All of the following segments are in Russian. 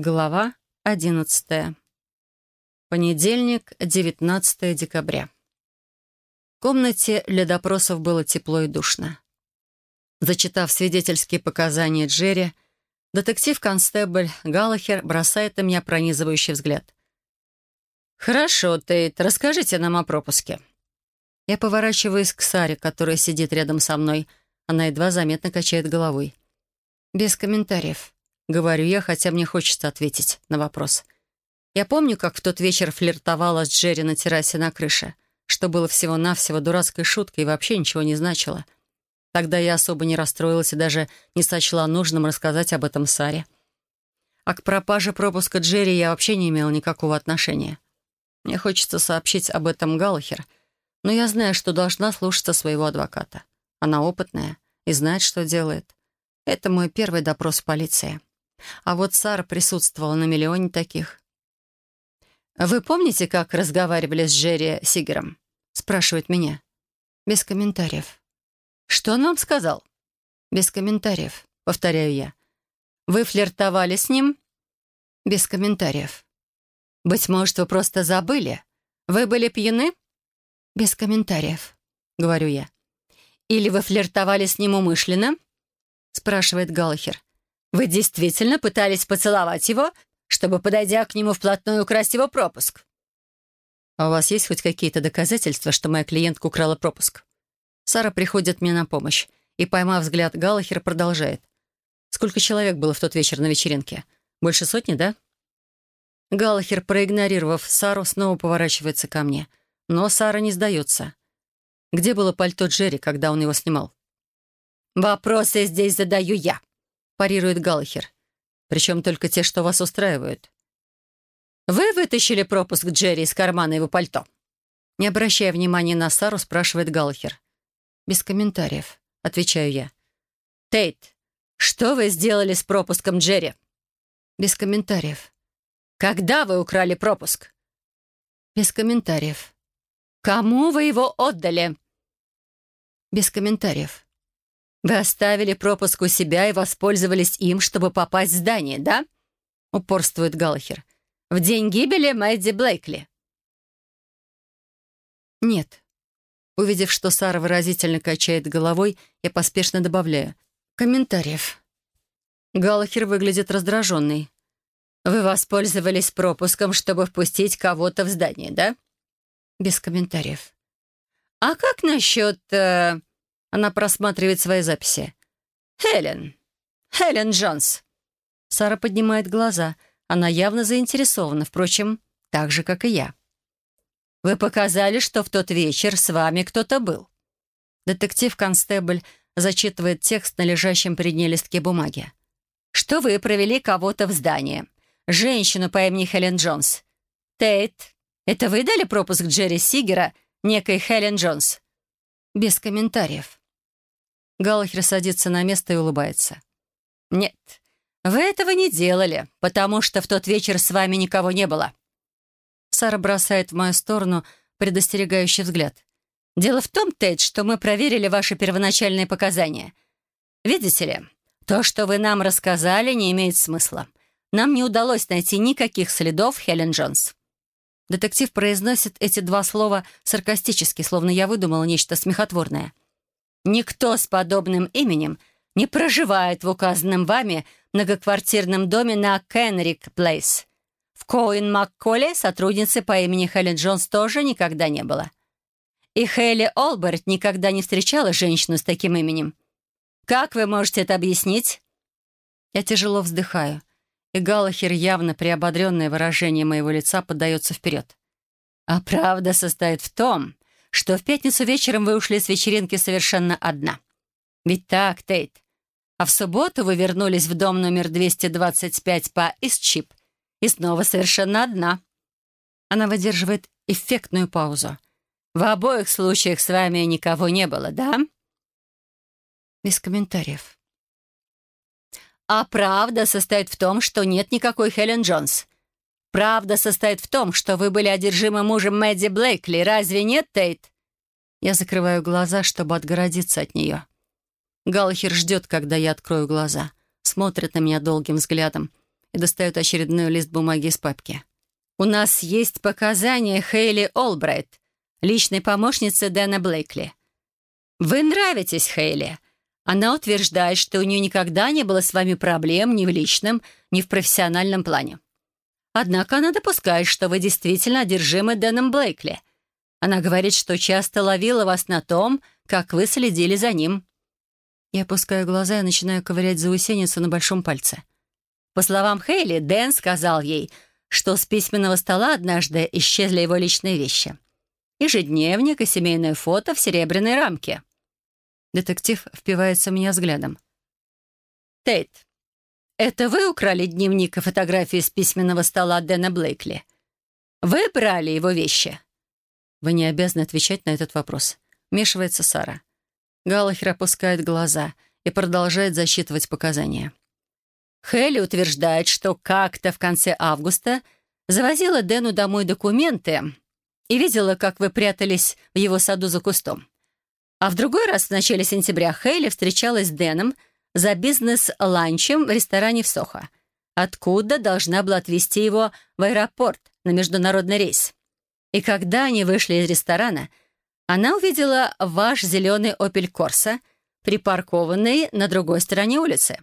Глава 11. Понедельник, 19 декабря. В комнате для допросов было тепло и душно. Зачитав свидетельские показания Джерри, детектив-констебль Галлахер бросает на меня пронизывающий взгляд. «Хорошо, Тейт, расскажите нам о пропуске». Я поворачиваюсь к Саре, которая сидит рядом со мной. Она едва заметно качает головой. Без комментариев. Говорю я, хотя мне хочется ответить на вопрос. Я помню, как в тот вечер флиртовала с Джерри на террасе на крыше, что было всего-навсего дурацкой шуткой и вообще ничего не значило. Тогда я особо не расстроилась и даже не сочла нужным рассказать об этом Саре. А к пропаже пропуска Джерри я вообще не имела никакого отношения. Мне хочется сообщить об этом Галлахер, но я знаю, что должна слушаться своего адвоката. Она опытная и знает, что делает. Это мой первый допрос в полиции. А вот Сара присутствовала на миллионе таких. «Вы помните, как разговаривали с Джерри Сигером?» — спрашивает меня. Без комментариев. «Что он вам сказал?» «Без комментариев», — повторяю я. «Вы флиртовали с ним?» «Без комментариев». «Быть может, вы просто забыли? Вы были пьяны?» «Без комментариев», — говорю я. «Или вы флиртовали с ним умышленно?» — спрашивает Галлахер. Вы действительно пытались поцеловать его, чтобы, подойдя к нему вплотную, украсть его пропуск? А у вас есть хоть какие-то доказательства, что моя клиентка украла пропуск? Сара приходит мне на помощь и, поймав взгляд Галлахер, продолжает. Сколько человек было в тот вечер на вечеринке? Больше сотни, да? Галлахер, проигнорировав Сару, снова поворачивается ко мне. Но Сара не сдается. Где было пальто Джерри, когда он его снимал? «Вопросы здесь задаю я», парирует Галлахер. Причем только те, что вас устраивают. «Вы вытащили пропуск Джерри из кармана его пальто?» Не обращая внимания на Сару, спрашивает Галлахер. «Без комментариев», — отвечаю я. «Тейт, что вы сделали с пропуском Джерри?» «Без комментариев». «Когда вы украли пропуск?» «Без комментариев». «Кому вы его отдали?» «Без комментариев». Вы оставили пропуск у себя и воспользовались им, чтобы попасть в здание, да?» — упорствует Галлахер. «В день гибели Мэдди Блейкли». «Нет». Увидев, что Сара выразительно качает головой, я поспешно добавляю. «Комментариев». Галлахер выглядит раздраженный. «Вы воспользовались пропуском, чтобы впустить кого-то в здание, да?» «Без комментариев». «А как насчет...» э, она просматривает свои записи. «Хелен! Хелен Джонс!» Сара поднимает глаза. Она явно заинтересована, впрочем, так же, как и я. «Вы показали, что в тот вечер с вами кто-то был». Детектив-констебль зачитывает текст на лежащем перед ней листке бумаги. «Что вы провели кого-то в здание. Женщину по имени Хелен Джонс. Тейт, это вы дали пропуск Джерри Сигера, некой Хелен Джонс?» Без комментариев. Галлахер садится на место и улыбается. «Нет, вы этого не делали, потому что в тот вечер с вами никого не было». Сара бросает в мою сторону предостерегающий взгляд. «Дело в том, Тейт, что мы проверили ваши первоначальные показания. Видите ли, то, что вы нам рассказали, не имеет смысла. Нам не удалось найти никаких следов Хелен Джонс». Детектив произносит эти два слова саркастически, словно я выдумала нечто смехотворное. Никто с подобным именем не проживает в указанном вами многоквартирном доме на Кенрик Плейс. В Коин Макколе сотрудницы по имени Хелен Джонс тоже никогда не было. И Хейли Олберт никогда не встречала женщину с таким именем. Как вы можете это объяснить? Я тяжело вздыхаю, и Галлахер, явно приободренное выражение моего лица, поддается вперед. А правда состоит в том, что в пятницу вечером вы ушли с вечеринки совершенно одна. Ведь так, Тейт? А в субботу вы вернулись в дом номер 225 по Исчип и снова совершенно одна. Она выдерживает эффектную паузу. В обоих случаях с вами никого не было, да? Без комментариев. А правда состоит в том, что нет никакой Хелен Джонс. Правда состоит в том, что вы были одержимы мужем Мэдди Блейкли. Разве нет, Тейт?» Я закрываю глаза, чтобы отгородиться от нее. Галлахер ждет, когда я открою глаза. Смотрит на меня долгим взглядом. и достает очередной лист бумаги из папки. «У нас есть показания Хейли Олбрайт, личной помощницы Дэна Блейкли. Вы нравитесь Хейли. Она утверждает, что у нее никогда не было с вами проблем ни в личном, ни в профессиональном плане. Однако она допускает, что вы действительно одержимы Дэном Блейкли. Она говорит, что часто ловила вас на том, как вы следили за ним». Я опускаю глаза и начинаю ковырять заусеницу на большом пальце. По словам Хейли, Дэн сказал ей, что с письменного стола однажды исчезли его личные вещи. Ежедневник и семейное фото в серебряной рамке. Детектив впивается в меня взглядом. «Тейт, это вы украли дневник и фотографии с письменного стола Дэна Блейкли? Вы брали его вещи?» «Вы не обязаны отвечать на этот вопрос», — вмешивается Сара. Галлахер опускает глаза и продолжает засчитывать показания. Хелли утверждает, что как-то в конце августа завозила Дэну домой документы и видела, как вы прятались в его саду за кустом. А в другой раз в начале сентября Хейли встречалась с Дэном за бизнес-ланчем в ресторане в Сохо, откуда должна была отвезти его в аэропорт на международный рейс. И когда они вышли из ресторана, она увидела ваш зеленый «Опель Корса», припаркованный на другой стороне улицы.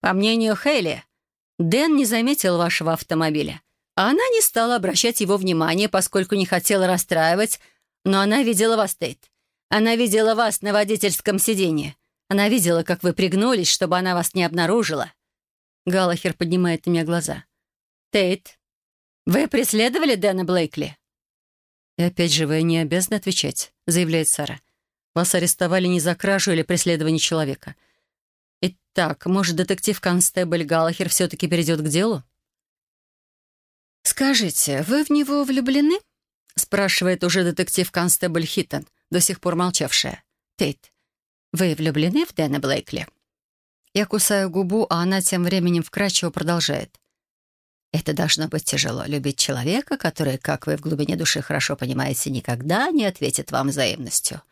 По мнению Хейли, Дэн не заметил вашего автомобиля, а она не стала обращать его внимание, поскольку не хотела расстраивать, но она видела вас, Тейт. Она видела вас на водительском сиденье. Она видела, как вы пригнулись, чтобы она вас не обнаружила. Галлахер поднимает на меня глаза. «Тейт, вы преследовали Дэна Блейкли?» «И опять же, вы не обязаны отвечать», — заявляет Сара. «Вас арестовали не за кражу или преследование человека. Итак, может, детектив-констебль Галлахер все-таки перейдет к делу?» «Скажите, вы в него влюблены?» — спрашивает уже детектив-констебль Хиттон, до сих пор молчавшая. «Тейт, вы влюблены в Дэна Блейкли?» Я кусаю губу, а она тем временем вкрадчиво продолжает. «Это должно быть тяжело, любить человека, который, как вы в глубине души хорошо понимаете, никогда не ответит вам взаимностью.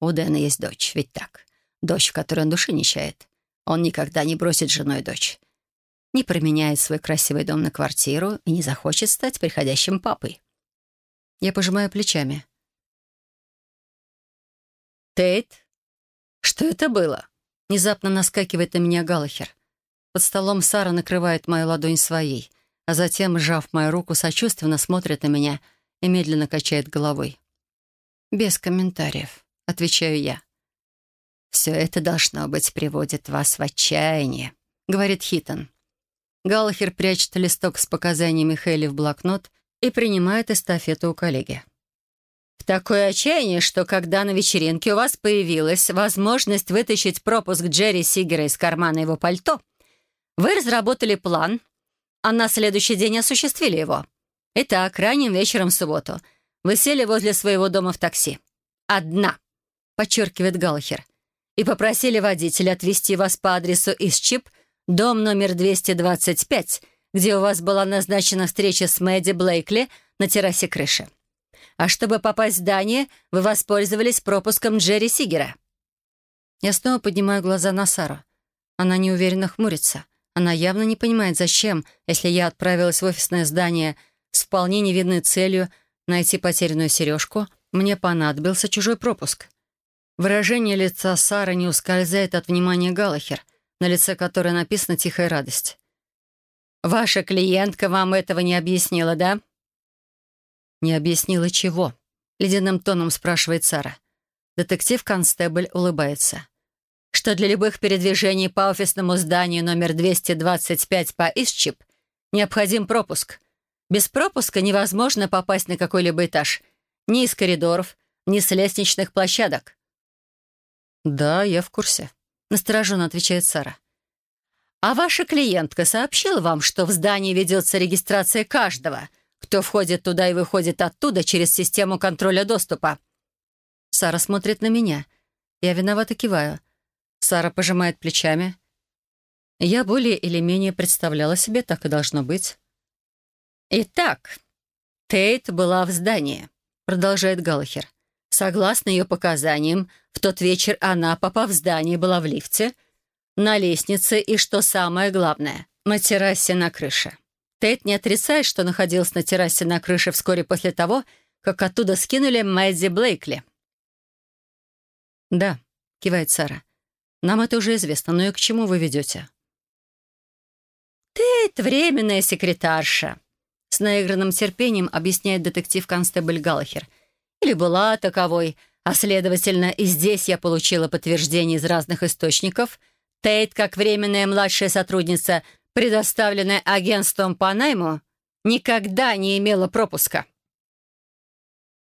У Дэна есть дочь, ведь так? Дочь, в которой он души не чает. Он никогда не бросит жену и дочь. Не променяет свой красивый дом на квартиру и не захочет стать приходящим папой. Я пожимаю плечами. «Тейт, «Что это было?» Внезапно наскакивает на меня Галахер. Под столом Сара накрывает мою ладонь своей, а затем, сжав мою руку, сочувственно смотрит на меня и медленно качает головой. «Без комментариев», — отвечаю я. «Все это, должно быть, приводит вас в отчаяние», — говорит Хитон. Галахер прячет листок с показаниями Хейли в блокнот и принимает эстафету у коллеги. Такое отчаяние, что когда на вечеринке у вас появилась возможность вытащить пропуск Джерри Сигера из кармана его пальто, вы разработали план, а на следующий день осуществили его. Итак, ранним вечером в субботу вы сели возле своего дома в такси. «Одна», — подчеркивает Галлахер, и попросили водителя отвезти вас по адресу Исчип, дом номер 225, где у вас была назначена встреча с Мэдди Блейкли на террасе крыши а чтобы попасть в здание, вы воспользовались пропуском Джерри Сигера». Я снова поднимаю глаза на Сару. Она неуверенно хмурится. Она явно не понимает, зачем, если я отправилась в офисное здание с вполне невидной целью найти потерянную сережку, мне понадобился чужой пропуск. Выражение лица Сары не ускользает от внимания Галлахер, на лице которой написана тихая радость. «Ваша клиентка вам этого не объяснила, да?» «Не объяснила чего?» — ледяным тоном спрашивает Сара. Детектив-констебль улыбается. «Что для любых передвижений по офисному зданию номер 225 по Исчип необходим пропуск. Без пропуска невозможно попасть на какой-либо этаж. Ни из коридоров, ни с лестничных площадок». «Да, я в курсе», — настороженно отвечает Сара. «А ваша клиентка сообщила вам, что в здании ведется регистрация каждого, кто входит туда и выходит оттуда через систему контроля доступа. Сара смотрит на меня. Я виновато киваю. Сара пожимает плечами. Я более или менее представляла себе, так и должно быть. «Итак, Тейт была в здании», — продолжает Галлахер. «Согласно ее показаниям, в тот вечер она, попав в здание, была в лифте, на лестнице и, что самое главное, на террасе на крыше. Тейт не отрицает, что находился на террасе на крыше вскоре после того, как оттуда скинули Мэдди Блейкли. «Да», — кивает Сара. «Нам это уже известно, но и к чему вы ведете?» «Тейт — временная секретарша», — с наигранным терпением объясняет детектив-констебль Галлахер. «Или была таковой, а, следовательно, и здесь я получила подтверждение из разных источников. Тейт, как временная младшая сотрудница, предоставленная агентством по найму, никогда не имела пропуска».